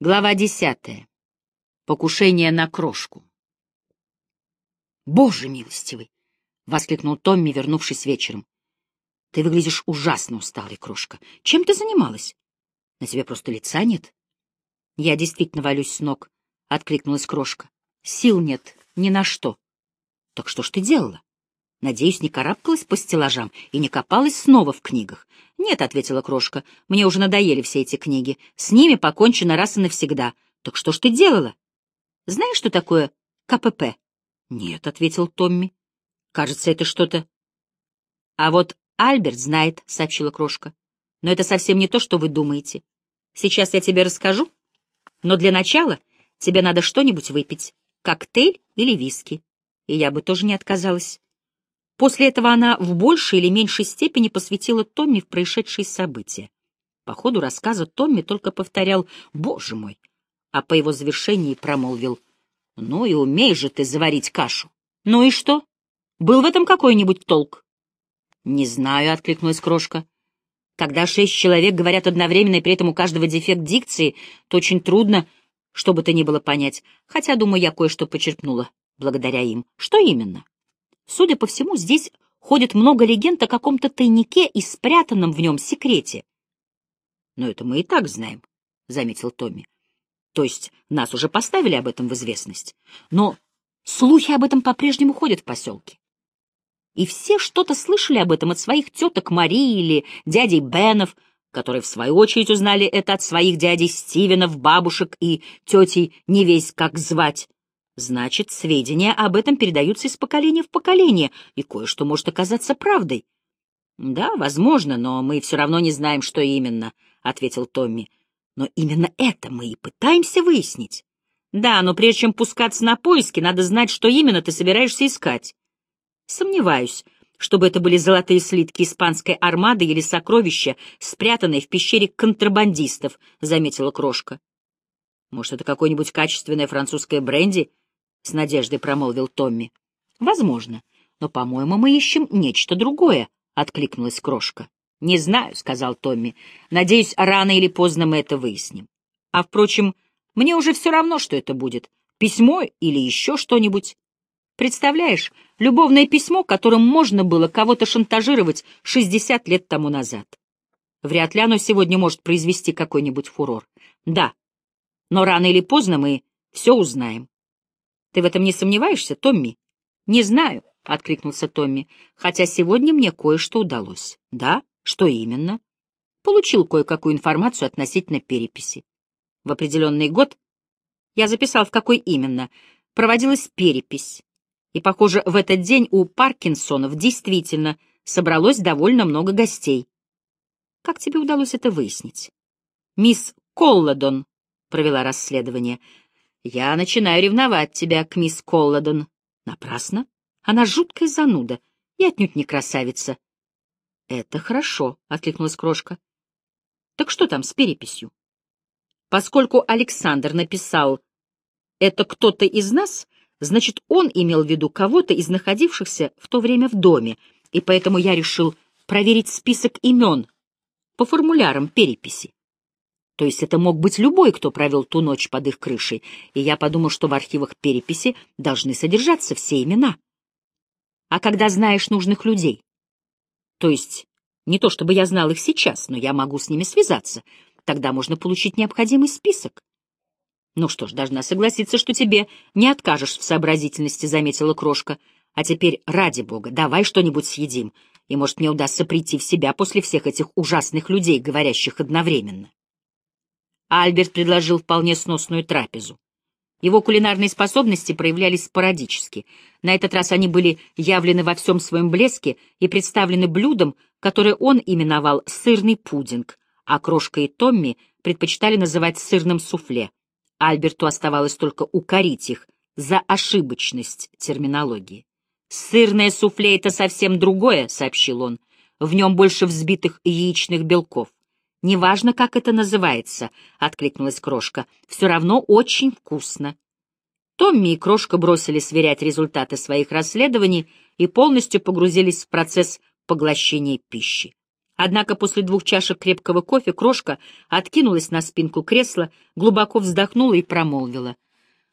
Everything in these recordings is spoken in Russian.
Глава десятая. Покушение на крошку. «Боже милостивый!» — воскликнул Томми, вернувшись вечером. «Ты выглядишь ужасно усталой, крошка. Чем ты занималась? На тебе просто лица нет». «Я действительно валюсь с ног», — откликнулась крошка. «Сил нет ни на что». «Так что ж ты делала?» Надеюсь, не карабкалась по стеллажам и не копалась снова в книгах. «Нет», — ответила крошка, — «мне уже надоели все эти книги. С ними покончено раз и навсегда. Так что ж ты делала?» «Знаешь, что такое КПП?» «Нет», — ответил Томми. «Кажется, это что-то...» «А вот Альберт знает», — сообщила крошка. «Но это совсем не то, что вы думаете. Сейчас я тебе расскажу, но для начала тебе надо что-нибудь выпить, коктейль или виски. И я бы тоже не отказалась». После этого она в большей или меньшей степени посвятила Томми в происшедшие события. По ходу рассказа Томми только повторял «Боже мой!», а по его завершении промолвил «Ну и умеешь же ты заварить кашу!» «Ну и что? Был в этом какой-нибудь толк?» «Не знаю», — откликнулась крошка. «Когда шесть человек говорят одновременно, и при этом у каждого дефект дикции, то очень трудно, что бы то ни было понять, хотя, думаю, я кое-что почерпнула благодаря им. Что именно?» Судя по всему, здесь ходит много легенд о каком-то тайнике и спрятанном в нем секрете. — Но это мы и так знаем, — заметил Томми. — То есть нас уже поставили об этом в известность. Но слухи об этом по-прежнему ходят в поселке. И все что-то слышали об этом от своих теток Марии или дядей Бенов, которые в свою очередь узнали это от своих дядей Стивенов, бабушек и тетей не весь как звать. Значит, сведения об этом передаются из поколения в поколение, и кое-что может оказаться правдой. — Да, возможно, но мы все равно не знаем, что именно, — ответил Томми. — Но именно это мы и пытаемся выяснить. Да, но прежде чем пускаться на поиски, надо знать, что именно ты собираешься искать. Сомневаюсь, чтобы это были золотые слитки испанской армады или сокровища, спрятанные в пещере контрабандистов, — заметила Крошка. Может, это какое-нибудь качественное французское бренди — с надеждой промолвил Томми. — Возможно, но, по-моему, мы ищем нечто другое, — откликнулась Крошка. — Не знаю, — сказал Томми. — Надеюсь, рано или поздно мы это выясним. А, впрочем, мне уже все равно, что это будет. Письмо или еще что-нибудь. Представляешь, любовное письмо, которым можно было кого-то шантажировать 60 лет тому назад. Вряд ли оно сегодня может произвести какой-нибудь фурор. Да, но рано или поздно мы все узнаем. Ты в этом не сомневаешься, Томми? Не знаю, — откликнулся Томми, — хотя сегодня мне кое-что удалось. Да? Что именно? Получил кое-какую информацию относительно переписи. В определенный год, я записал, в какой именно, проводилась перепись. И, похоже, в этот день у Паркинсонов действительно собралось довольно много гостей. Как тебе удалось это выяснить? Мисс Колладон провела расследование. Я начинаю ревновать тебя к мисс Колладон. Напрасно. Она жуткая зануда и отнюдь не красавица. — Это хорошо, — откликнулась крошка. — Так что там с переписью? Поскольку Александр написал «это кто-то из нас», значит, он имел в виду кого-то из находившихся в то время в доме, и поэтому я решил проверить список имен по формулярам переписи. То есть это мог быть любой, кто провел ту ночь под их крышей, и я подумал, что в архивах переписи должны содержаться все имена. А когда знаешь нужных людей? То есть не то чтобы я знал их сейчас, но я могу с ними связаться, тогда можно получить необходимый список. Ну что ж, должна согласиться, что тебе не откажешь в сообразительности, заметила крошка. А теперь, ради бога, давай что-нибудь съедим, и, может, мне удастся прийти в себя после всех этих ужасных людей, говорящих одновременно. Альберт предложил вполне сносную трапезу. Его кулинарные способности проявлялись спорадически. На этот раз они были явлены во всем своем блеске и представлены блюдом, которое он именовал «сырный пудинг», а Крошка и Томми предпочитали называть сырным суфле. Альберту оставалось только укорить их за ошибочность терминологии. «Сырное суфле — это совсем другое», — сообщил он. «В нем больше взбитых яичных белков. «Неважно, как это называется», — откликнулась Крошка. «Все равно очень вкусно». Томми и Крошка бросили сверять результаты своих расследований и полностью погрузились в процесс поглощения пищи. Однако после двух чашек крепкого кофе крошка откинулась на спинку кресла, глубоко вздохнула и промолвила.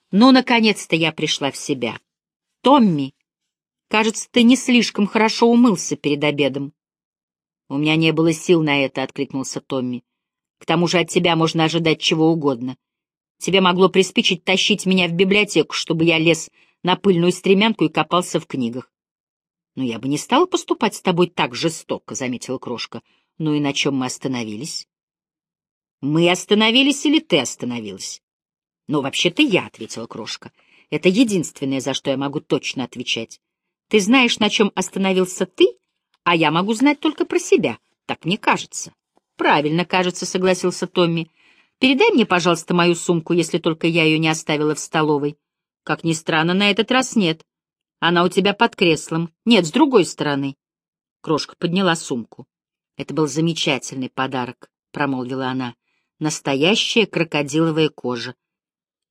«Ну, наконец-то я пришла в себя. Томми, кажется, ты не слишком хорошо умылся перед обедом». «У меня не было сил на это», — откликнулся Томми. «К тому же от тебя можно ожидать чего угодно. Тебе могло приспичить тащить меня в библиотеку, чтобы я лез на пыльную стремянку и копался в книгах. — Но я бы не стала поступать с тобой так жестоко, — заметила Крошка. — Ну и на чем мы остановились? — Мы остановились или ты остановилась? — Ну, вообще-то я, — ответила Крошка. — Это единственное, за что я могу точно отвечать. Ты знаешь, на чем остановился ты, а я могу знать только про себя. Так мне кажется. — Правильно, кажется, — согласился Томми. — Передай мне, пожалуйста, мою сумку, если только я ее не оставила в столовой. Как ни странно, на этот раз нет. — она у тебя под креслом. Нет, с другой стороны. Крошка подняла сумку. Это был замечательный подарок, промолвила она. Настоящая крокодиловая кожа.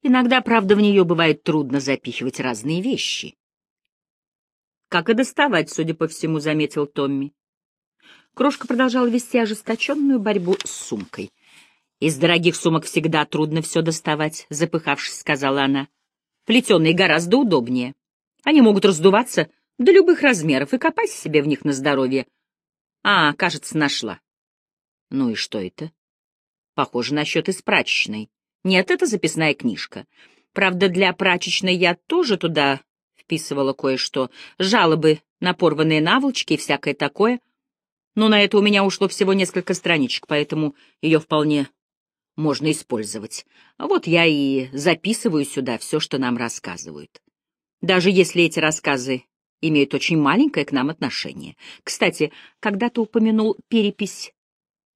Иногда, правда, в нее бывает трудно запихивать разные вещи. Как и доставать, судя по всему, заметил Томми. Крошка продолжала вести ожесточенную борьбу с сумкой. «Из дорогих сумок всегда трудно все доставать», — запыхавшись, сказала она. «Плетеные гораздо удобнее». Они могут раздуваться до любых размеров и копать себе в них на здоровье. А, кажется, нашла. Ну и что это? Похоже на счет из прачечной. Нет, это записная книжка. Правда, для прачечной я тоже туда вписывала кое-что. Жалобы на порванные наволочки и всякое такое. Но на это у меня ушло всего несколько страничек, поэтому ее вполне можно использовать. Вот я и записываю сюда все, что нам рассказывают даже если эти рассказы имеют очень маленькое к нам отношение. Кстати, когда ты упомянул перепись,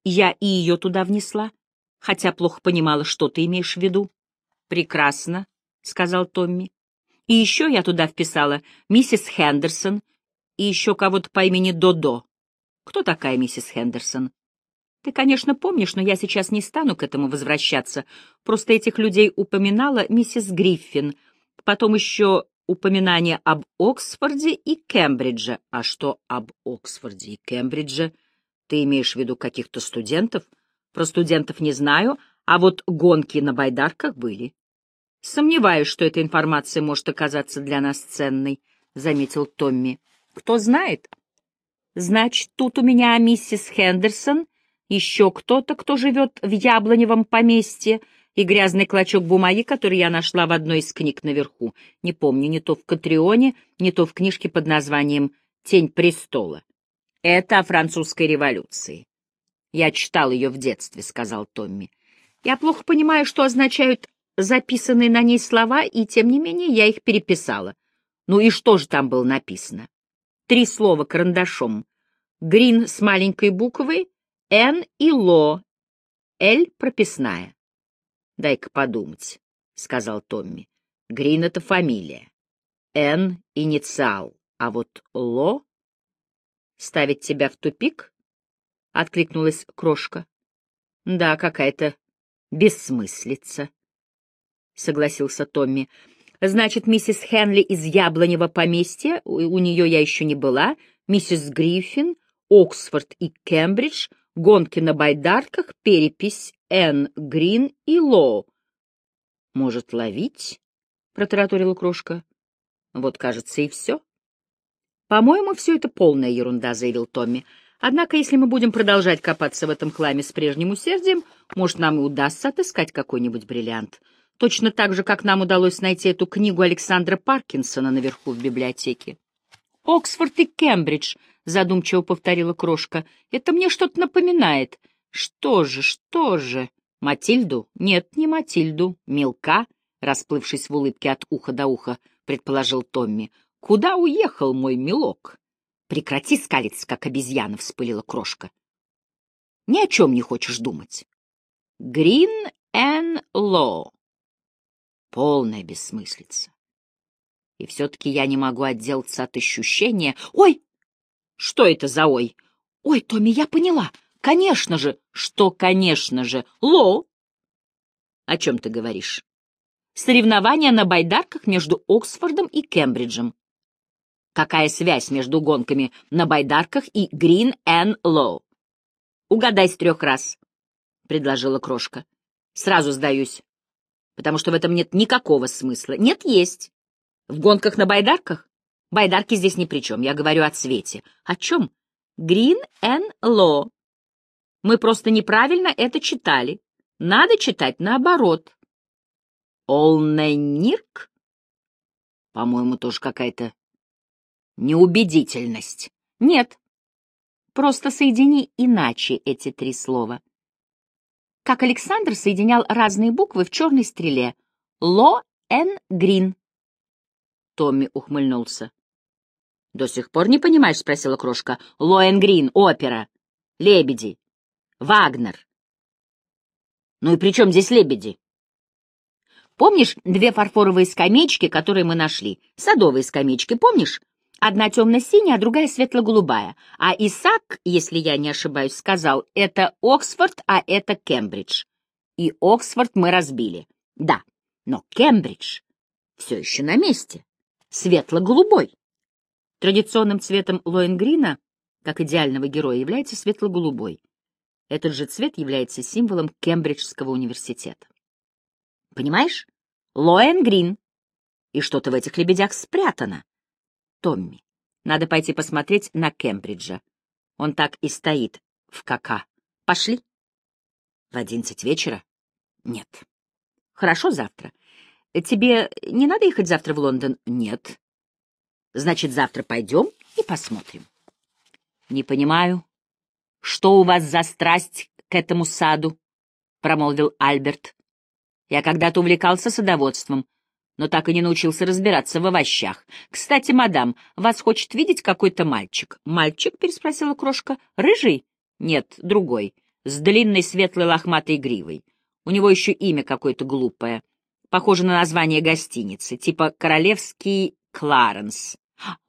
я и ее туда внесла, хотя плохо понимала, что ты имеешь в виду. Прекрасно, — сказал Томми. И еще я туда вписала миссис Хендерсон и еще кого-то по имени Додо. Кто такая миссис Хендерсон? Ты, конечно, помнишь, но я сейчас не стану к этому возвращаться. Просто этих людей упоминала миссис Гриффин. Потом еще упоминание об Оксфорде и Кембридже. А что об Оксфорде и Кембридже? Ты имеешь в виду каких-то студентов? Про студентов не знаю, а вот гонки на байдарках были. Сомневаюсь, что эта информация может оказаться для нас ценной, — заметил Томми. Кто знает? Значит, тут у меня миссис Хендерсон, еще кто-то, кто живет в Яблоневом поместье, — и грязный клочок бумаги, который я нашла в одной из книг наверху. Не помню, не то в Катрионе, не то в книжке под названием «Тень престола». Это о французской революции. Я читал ее в детстве, — сказал Томми. Я плохо понимаю, что означают записанные на ней слова, и тем не менее я их переписала. Ну и что же там было написано? Три слова карандашом. Грин с маленькой буквы, Н и Ло, Л прописная. Дай-ка подумать, — сказал Томми. Грин — это фамилия. Н — инициал. А вот Ло... Ставить тебя в тупик? — откликнулась крошка. — Да, какая-то бессмыслица, — согласился Томми. — Значит, миссис Хенли из Яблонева поместья, у, у нее я еще не была, миссис Гриффин, Оксфорд и Кембридж, гонки на байдарках, перепись Н. Грин и Лоу. «Может, ловить?» — протараторила крошка. «Вот, кажется, и все». «По-моему, все это полная ерунда», — заявил Томми. «Однако, если мы будем продолжать копаться в этом хламе с прежним усердием, может, нам и удастся отыскать какой-нибудь бриллиант. Точно так же, как нам удалось найти эту книгу Александра Паркинсона наверху в библиотеке». «Оксфорд и Кембридж», — задумчиво повторила крошка. «Это мне что-то напоминает. Что же, что же? Матильду? Нет, не Матильду. Мелка, расплывшись в улыбке от уха до уха, предположил Томми. Куда уехал мой мелок? Прекрати скалиться, как обезьяна, вспылила крошка. Ни о чем не хочешь думать. Грин эн Ло. Полная бессмыслица. И все-таки я не могу отделаться от ощущения... Ой! Что это за ой? Ой, Томми, я поняла. Конечно же, что конечно же, Лоу. О чем ты говоришь? Соревнования на байдарках между Оксфордом и Кембриджем. Какая связь между гонками на байдарках и Грин Эн Лоу? Угадай с трех раз, — предложила крошка. Сразу сдаюсь, потому что в этом нет никакого смысла. Нет, есть. В гонках на байдарках? Байдарки здесь ни при чем, я говорю о цвете. О чем? Green and Law. Мы просто неправильно это читали. Надо читать наоборот. Олненирк? По-моему, тоже какая-то неубедительность. Нет. Просто соедини иначе эти три слова. Как Александр соединял разные буквы в черной стреле. Ло эн грин. Томми ухмыльнулся. — До сих пор не понимаешь? — спросила крошка. — Лоэн Грин, опера, лебеди, Вагнер. Ну и при чем здесь лебеди? Помнишь две фарфоровые скамеечки, которые мы нашли? Садовые скамеечки, помнишь? Одна темно-синяя, а другая светло-голубая. А Исаак, если я не ошибаюсь, сказал, это Оксфорд, а это Кембридж. И Оксфорд мы разбили. Да, но Кембридж все еще на месте. Светло-голубой. Традиционным цветом Лоенгрина, как идеального героя, является светло-голубой. Этот же цвет является символом Кембриджского университета. Понимаешь? Лоенгрин. И что-то в этих лебедях спрятано. Томми, надо пойти посмотреть на Кембриджа. Он так и стоит в КК. Пошли? В одиннадцать вечера? Нет. Хорошо, завтра. Тебе не надо ехать завтра в Лондон? Нет. Значит, завтра пойдем и посмотрим. Не понимаю, что у вас за страсть к этому саду, промолвил Альберт. Я когда-то увлекался садоводством, но так и не научился разбираться в овощах. Кстати, мадам, вас хочет видеть какой-то мальчик. Мальчик? переспросила крошка. Рыжий? Нет, другой, с длинной светлой лохматой гривой. У него еще имя какое-то глупое. Похоже на название гостиницы, типа «Королевский Кларенс».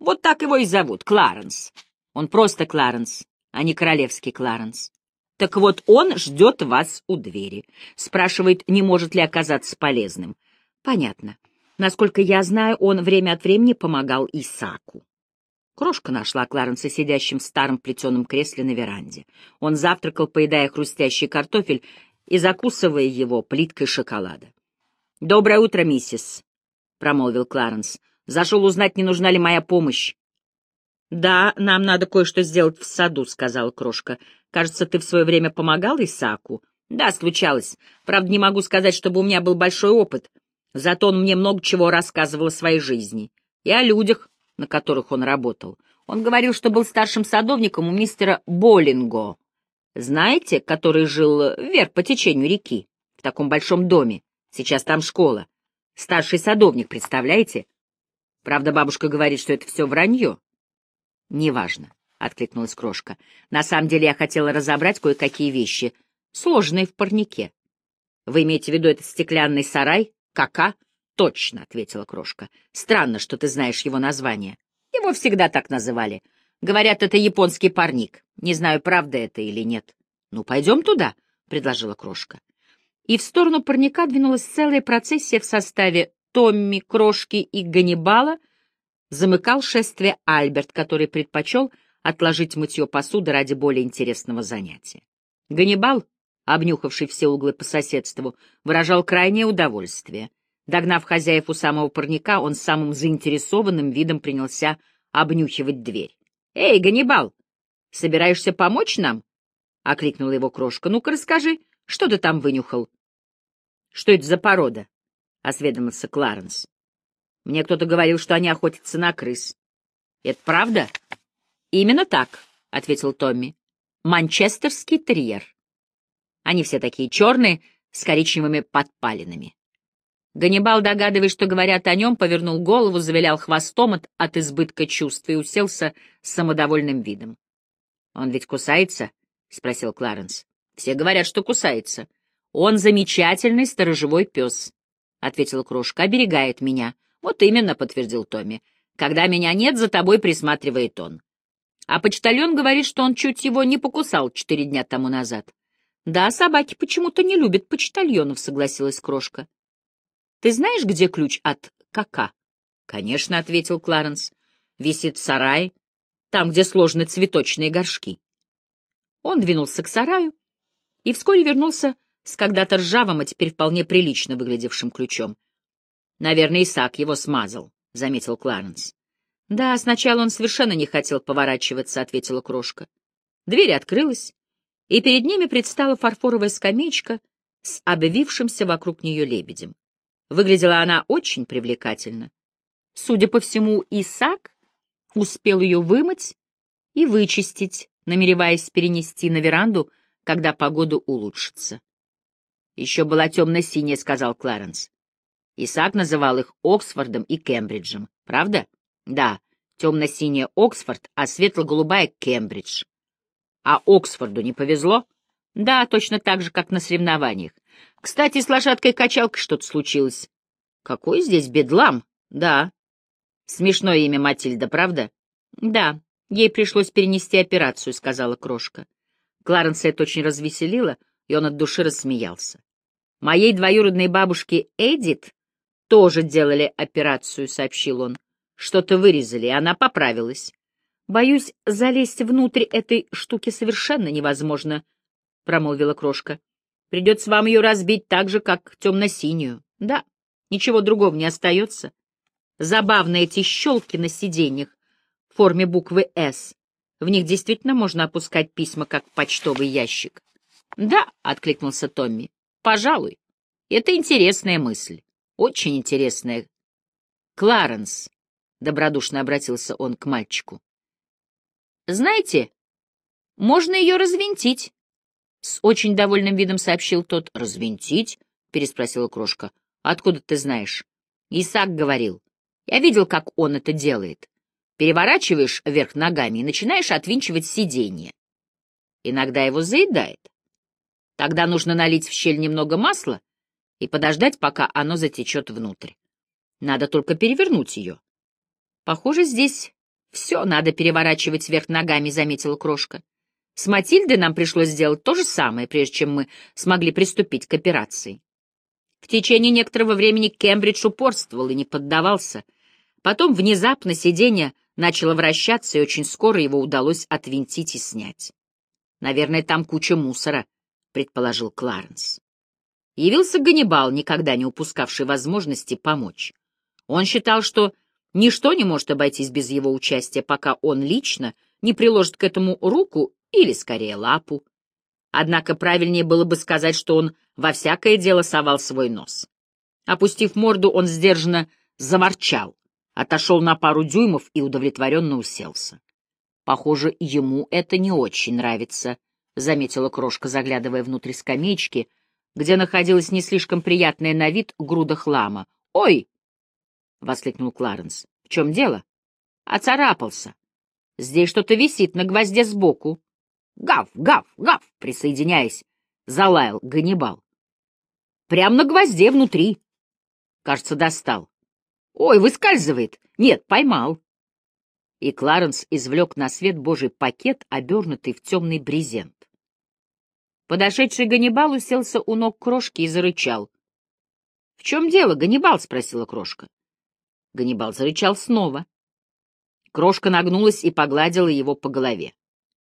Вот так его и зовут, Кларенс. Он просто Кларенс, а не королевский Кларенс. Так вот, он ждет вас у двери. Спрашивает, не может ли оказаться полезным. Понятно. Насколько я знаю, он время от времени помогал Исаку. Крошка нашла Кларенса сидящим в старом плетеном кресле на веранде. Он завтракал, поедая хрустящий картофель и закусывая его плиткой шоколада. «Доброе утро, миссис», — промолвил Кларенс. «Зашел узнать, не нужна ли моя помощь». «Да, нам надо кое-что сделать в саду», — сказала Крошка. «Кажется, ты в свое время помогал Исаку?» «Да, случалось. Правда, не могу сказать, чтобы у меня был большой опыт. Зато он мне много чего рассказывал о своей жизни и о людях, на которых он работал. Он говорил, что был старшим садовником у мистера Боллинго. Знаете, который жил вверх по течению реки, в таком большом доме. Сейчас там школа. Старший садовник, представляете? Правда, бабушка говорит, что это все вранье. Неважно, — откликнулась крошка. На самом деле я хотела разобрать кое-какие вещи, сложные в парнике. Вы имеете в виду этот стеклянный сарай, «Кака?» «Точно», — ответила крошка. «Странно, что ты знаешь его название. Его всегда так называли. Говорят, это японский парник. Не знаю, правда это или нет». «Ну, пойдем туда», — предложила крошка. И в сторону парника двинулась целая процессия в составе Томми, Крошки и Ганнибала. Замыкал шествие Альберт, который предпочел отложить мытье посуды ради более интересного занятия. Ганнибал обнюхавший все углы по соседству, выражал крайнее удовольствие. Догнав хозяев у самого парника, он самым заинтересованным видом принялся обнюхивать дверь. — Эй, Ганнибал, собираешься помочь нам? — окликнула его крошка. — Ну-ка расскажи, что ты там вынюхал? — Что это за порода? — осведомился Кларенс. — Мне кто-то говорил, что они охотятся на крыс. — Это правда? — Именно так, — ответил Томми. — Манчестерский терьер. Они все такие черные, с коричневыми подпалинами. Ганнибал, догадываясь, что говорят о нем, повернул голову, завилял хвостом от, от избытка чувств и уселся с самодовольным видом. — Он ведь кусается? — спросил Кларенс. — Все говорят, что кусается. — Он замечательный сторожевой пес, — ответила Крошка, — оберегает меня. — Вот именно, — подтвердил Томми. — Когда меня нет, за тобой присматривает он. А почтальон говорит, что он чуть его не покусал четыре дня тому назад. Да, собаки почему-то не любят почтальонов, согласилась Крошка. Ты знаешь, где ключ от кака? Конечно, ответил Кларенс. Висит в сарае, там, где сложны цветочные горшки. Он двинулся к сараю и вскоре вернулся с когда-то ржавым, а теперь вполне прилично выглядевшим ключом. «Наверное, Исаак его смазал», — заметил Кларенс. «Да, сначала он совершенно не хотел поворачиваться», — ответила крошка. Дверь открылась, и перед ними предстала фарфоровая скамеечка с обвившимся вокруг нее лебедем. Выглядела она очень привлекательно. Судя по всему, Исаак успел ее вымыть и вычистить, намереваясь перенести на веранду, когда погода улучшится. «Еще была темно-синяя», — сказал Кларенс. Исаак называл их Оксфордом и Кембриджем. Правда? Да, темно-синяя Оксфорд, а светло-голубая Кембридж. А Оксфорду не повезло? Да, точно так же, как на соревнованиях. Кстати, с лошадкой-качалкой что-то случилось. Какой здесь бедлам? Да. Смешное имя Матильда, правда? Да, ей пришлось перенести операцию, сказала крошка. Кларенса это очень развеселило, и он от души рассмеялся. Моей двоюродной бабушке Эдит тоже делали операцию, сообщил он. Что-то вырезали, и она поправилась. Боюсь, залезть внутрь этой штуки совершенно невозможно, промолвила крошка. Придется вам ее разбить так же, как темно-синюю. Да, ничего другого не остается. Забавно эти щелки на сиденьях в форме буквы «С». В них действительно можно опускать письма, как почтовый ящик. — Да, — откликнулся Томми, — пожалуй. Это интересная мысль. Очень интересная. Кларенс, — добродушно обратился он к мальчику. — Знаете, можно ее развинтить. С очень довольным видом сообщил тот. — Развинтить? — переспросила крошка. — Откуда ты знаешь? Исаак говорил. Я видел, как он это делает. Переворачиваешь вверх ногами и начинаешь отвинчивать сиденье. Иногда его заедает. Тогда нужно налить в щель немного масла и подождать, пока оно затечет внутрь. Надо только перевернуть ее. Похоже, здесь все надо переворачивать вверх ногами, заметила крошка. С Матильдой нам пришлось сделать то же самое, прежде чем мы смогли приступить к операции. В течение некоторого времени Кембридж упорствовал и не поддавался. Потом внезапно сиденье начало вращаться, и очень скоро его удалось отвинтить и снять. «Наверное, там куча мусора», — предположил Кларенс. Явился Ганнибал, никогда не упускавший возможности помочь. Он считал, что ничто не может обойтись без его участия, пока он лично не приложит к этому руку или, скорее, лапу. Однако правильнее было бы сказать, что он во всякое дело совал свой нос. Опустив морду, он сдержанно заворчал отошел на пару дюймов и удовлетворенно уселся. Похоже, ему это не очень нравится, — заметила крошка, заглядывая внутрь скамеечки, где находилась не слишком приятная на вид груда хлама. «Ой!» — воскликнул Кларенс. «В чем дело?» «Оцарапался. Здесь что-то висит на гвозде сбоку». «Гав, гав, гав!» — присоединяясь, залаял Ганнибал. «Прям на гвозде внутри». Кажется, достал. Ой, выскальзывает. Нет, поймал. И Кларенс извлек на свет Божий пакет, обернутый в темный брезент. Подошедший Ганнибал уселся у ног крошки и зарычал. — В чем дело, Ганнибал? — спросила крошка. Ганнибал зарычал снова. Крошка нагнулась и погладила его по голове.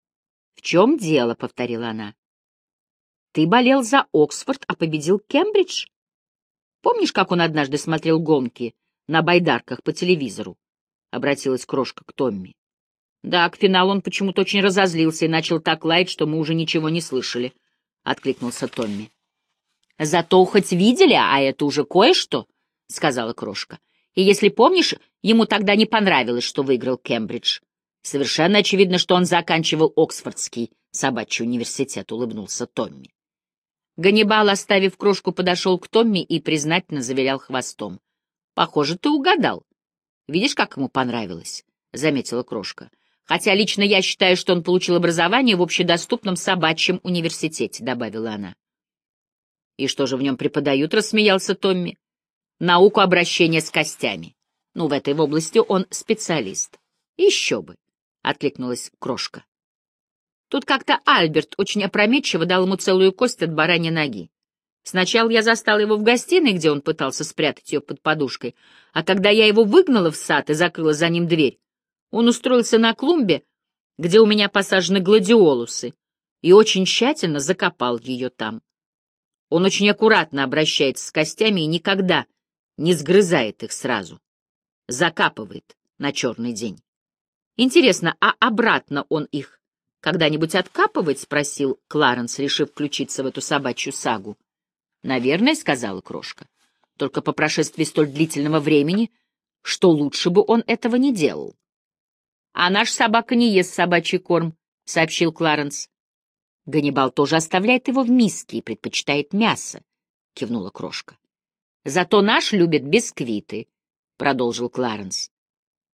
— В чем дело? — повторила она. — Ты болел за Оксфорд, а победил Кембридж? Помнишь, как он однажды смотрел гонки на байдарках по телевизору, — обратилась крошка к Томми. Да, к финалу он почему-то очень разозлился и начал так лаять, что мы уже ничего не слышали, — откликнулся Томми. — Зато хоть видели, а это уже кое-что, — сказала крошка. И если помнишь, ему тогда не понравилось, что выиграл Кембридж. Совершенно очевидно, что он заканчивал Оксфордский собачий университет, — улыбнулся Томми. Ганнибал, оставив крошку, подошел к Томми и признательно завилял хвостом. Похоже, ты угадал. Видишь, как ему понравилось? — заметила крошка. Хотя лично я считаю, что он получил образование в общедоступном собачьем университете, — добавила она. И что же в нем преподают, — рассмеялся Томми. Науку обращения с костями. Ну, в этой области он специалист. Еще бы, — откликнулась крошка. Тут как-то Альберт очень опрометчиво дал ему целую кость от бараньей ноги. Сначала я застал его в гостиной, где он пытался спрятать ее под подушкой, а когда я его выгнала в сад и закрыла за ним дверь, он устроился на клумбе, где у меня посажены гладиолусы, и очень тщательно закопал ее там. Он очень аккуратно обращается с костями и никогда не сгрызает их сразу. Закапывает на черный день. Интересно, а обратно он их когда-нибудь откапывает? — спросил Кларенс, решив включиться в эту собачью сагу. — Наверное, — сказала крошка. — Только по прошествии столь длительного времени, что лучше бы он этого не делал. — А наш собака не ест собачий корм, — сообщил Кларенс. — Ганнибал тоже оставляет его в миске и предпочитает мясо, — кивнула крошка. — Зато наш любит бисквиты, — продолжил Кларенс.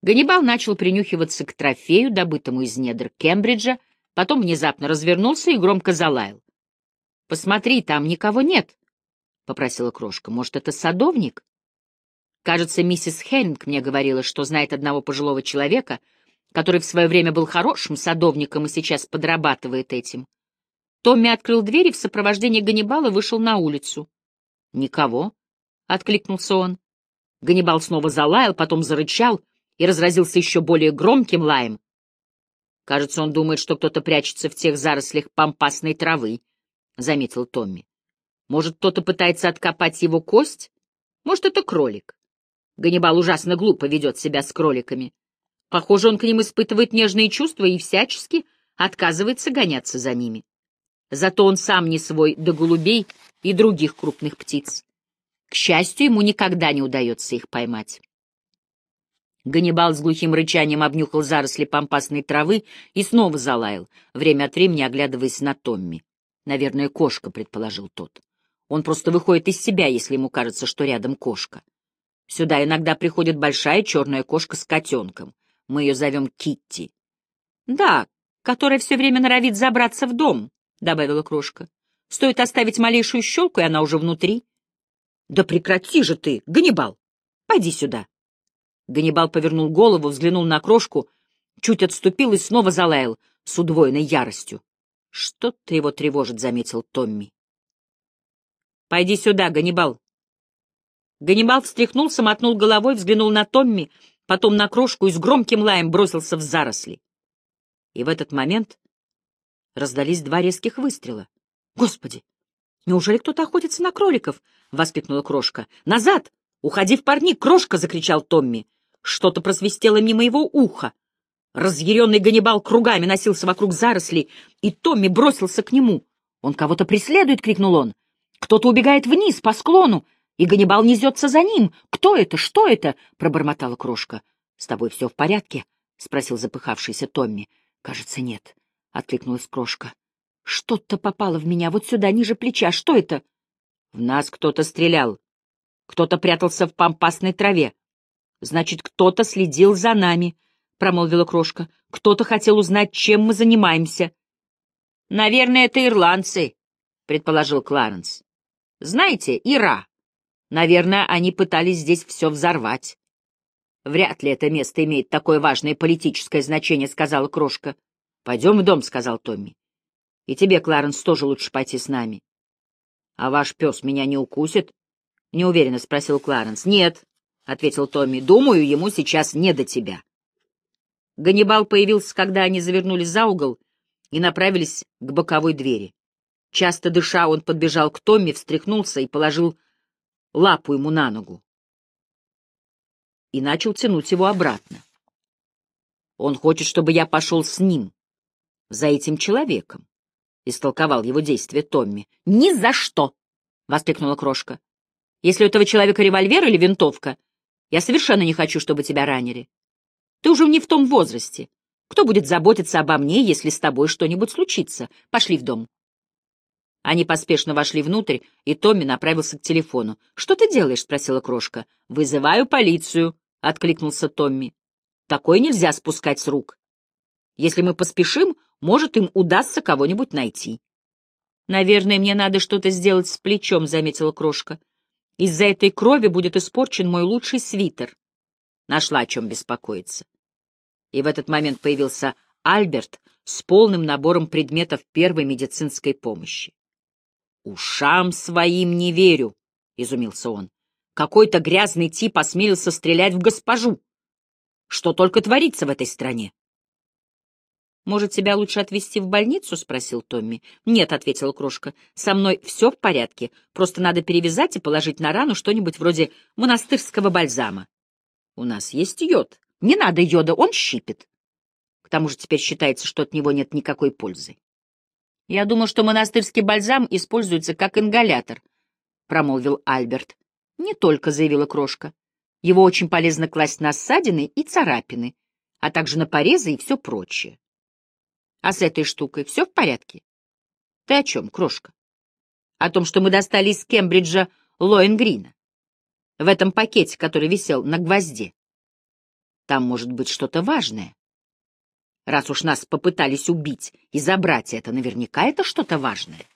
Ганнибал начал принюхиваться к трофею, добытому из недр Кембриджа, потом внезапно развернулся и громко залаял. — Посмотри, там никого нет, — попросила крошка. — Может, это садовник? Кажется, миссис Херинг мне говорила, что знает одного пожилого человека, который в свое время был хорошим садовником и сейчас подрабатывает этим. Томми открыл дверь и в сопровождении Ганнибала вышел на улицу. — Никого, — откликнулся он. Ганнибал снова залаял, потом зарычал — и разразился еще более громким лаем. «Кажется, он думает, что кто-то прячется в тех зарослях пампасной травы», — заметил Томми. «Может, кто-то пытается откопать его кость? Может, это кролик?» Ганнибал ужасно глупо ведет себя с кроликами. Похоже, он к ним испытывает нежные чувства и всячески отказывается гоняться за ними. Зато он сам не свой до голубей и других крупных птиц. К счастью, ему никогда не удается их поймать. Ганнибал с глухим рычанием обнюхал заросли пампасной травы и снова залаял, время от времени оглядываясь на Томми. Наверное, кошка, предположил тот. Он просто выходит из себя, если ему кажется, что рядом кошка. Сюда иногда приходит большая черная кошка с котенком. Мы ее зовем Китти. — Да, которая все время норовит забраться в дом, — добавила крошка. — Стоит оставить малейшую щелку, и она уже внутри. — Да прекрати же ты, Ганнибал! Пойди сюда. Ганнибал повернул голову, взглянул на крошку, чуть отступил и снова залаял с удвоенной яростью. «Что-то его тревожит», — заметил Томми. «Пойди сюда, Ганнибал». Ганнибал встряхнулся, мотнул головой, взглянул на Томми, потом на крошку и с громким лаем бросился в заросли. И в этот момент раздались два резких выстрела. «Господи! Неужели кто-то охотится на кроликов?» — воскликнула крошка. «Назад! Уходи в парник, крошка!» — закричал Томми. Что-то просвистело мимо его уха. Разъяренный Ганнибал кругами носился вокруг зарослей, и Томми бросился к нему. «Он кого-то преследует!» — крикнул он. «Кто-то убегает вниз, по склону, и Ганнибал несется за ним. Кто это? Что это?» — пробормотала крошка. «С тобой все в порядке?» — спросил запыхавшийся Томми. «Кажется, нет», — откликнулась крошка. «Что-то попало в меня вот сюда, ниже плеча. Что это?» «В нас кто-то стрелял. Кто-то прятался в пампасной траве. Значит, кто-то следил за нами, — промолвила крошка. Кто-то хотел узнать, чем мы занимаемся. — Наверное, это ирландцы, — предположил Кларенс. — Знаете, Ира. Наверное, они пытались здесь все взорвать. — Вряд ли это место имеет такое важное политическое значение, — сказала крошка. — Пойдем в дом, — сказал Томми. — И тебе, Кларенс, тоже лучше пойти с нами. — А ваш пес меня не укусит? — неуверенно спросил Кларенс. — Нет, — ответил Томми. — Думаю, ему сейчас не до тебя. Ганнибал появился, когда они завернули за угол и направились к боковой двери. Часто дыша, он подбежал к Томми, встряхнулся и положил лапу ему на ногу. И начал тянуть его обратно. Он хочет, чтобы я пошел с ним, за этим человеком, — истолковал его действия Томми. — Ни за что! — воскликнула крошка. — Если у этого человека револьвер или винтовка, я совершенно не хочу, чтобы тебя ранили. Ты уже не в том возрасте. Кто будет заботиться обо мне, если с тобой что-нибудь случится? Пошли в дом. Они поспешно вошли внутрь, и Томми направился к телефону. «Что ты делаешь?» — спросила крошка. «Вызываю полицию», — откликнулся Томми. «Такое нельзя спускать с рук. Если мы поспешим, может, им удастся кого-нибудь найти». «Наверное, мне надо что-то сделать с плечом», — заметила крошка. Из-за этой крови будет испорчен мой лучший свитер. Нашла о чем беспокоиться. И в этот момент появился Альберт с полным набором предметов первой медицинской помощи. «Ушам своим не верю», — изумился он. «Какой-то грязный тип осмелился стрелять в госпожу. Что только творится в этой стране?» «Может, тебя лучше отвезти в больницу?» — спросил Томми. «Нет», — ответила Крошка, — «со мной все в порядке. Просто надо перевязать и положить на рану что-нибудь вроде монастырского бальзама». «У нас есть йод». «Не надо йода, он щипет». К тому же теперь считается, что от него нет никакой пользы. «Я думал, что монастырский бальзам используется как ингалятор», — промолвил Альберт. «Не только», — заявила Крошка. «Его очень полезно класть на ссадины и царапины, а также на порезы и все прочее». А с этой штукой все в порядке? Ты о чем, крошка? О том, что мы достали из Кембриджа Лоенгрина. В этом пакете, который висел на гвозде. Там может быть что-то важное. Раз уж нас попытались убить и забрать это, наверняка это что-то важное.